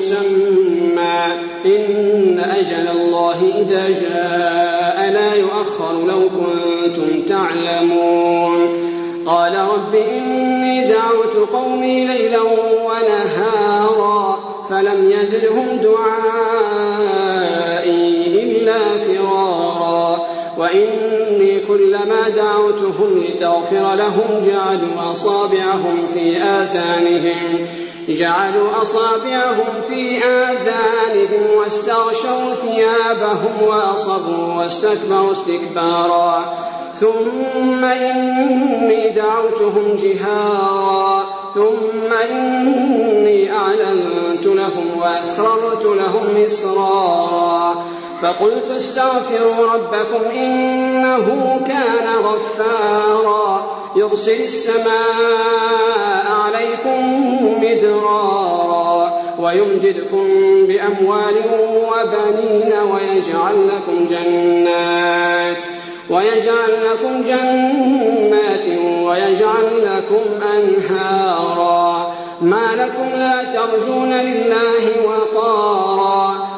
مسمى. إن أجل الله إذا جاء لا يؤخر لو كنتم تعلمون. قال رب إني دعوت قومي ليلا ونهارا فلم يزدهم دعائي وإني كلما دعوتهم لتغفر لهم جعلوا أصابعهم في آذانهم جعلوا أصابعهم في آذانهم واستغشوا ثيابهم وأصبوا واستكبروا استكبارا. ثم إني دعوتهم جهارا. ثم إني أعلنت لهم وأسررت لهم إسرارا. فقلت استغفروا ربكم إنه كان غفارا. يرسل السماء عليكم مدرارا ويمددكم بأموال وبنين ويجعل لكم جنات ويجعل لكم جنات ويجعل لكم أنهارا. ما لكم لا ترجون لله وقارا.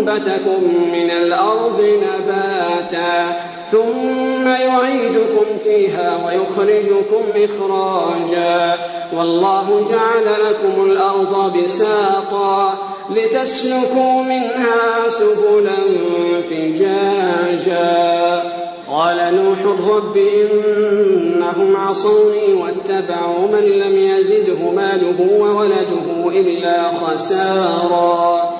أنبتكم من الأرض نباتا ثم يعيدكم فيها ويخرجكم إخراجا. والله جعل لكم الأرض بساطا لتسلكوا منها سبلا فجاجا. قال نوح رب إنهم عصوني واتبعوا من لم يزده ماله وولده إلا خسارا.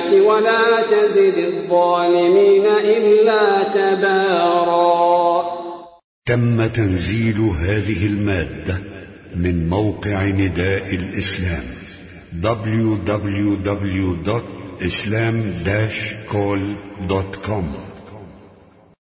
والمؤمنات ولا تزد الظالمين إلا تبارا. تم تنزيل هذه المادة من موقع نداء الإسلام www.islam-call.com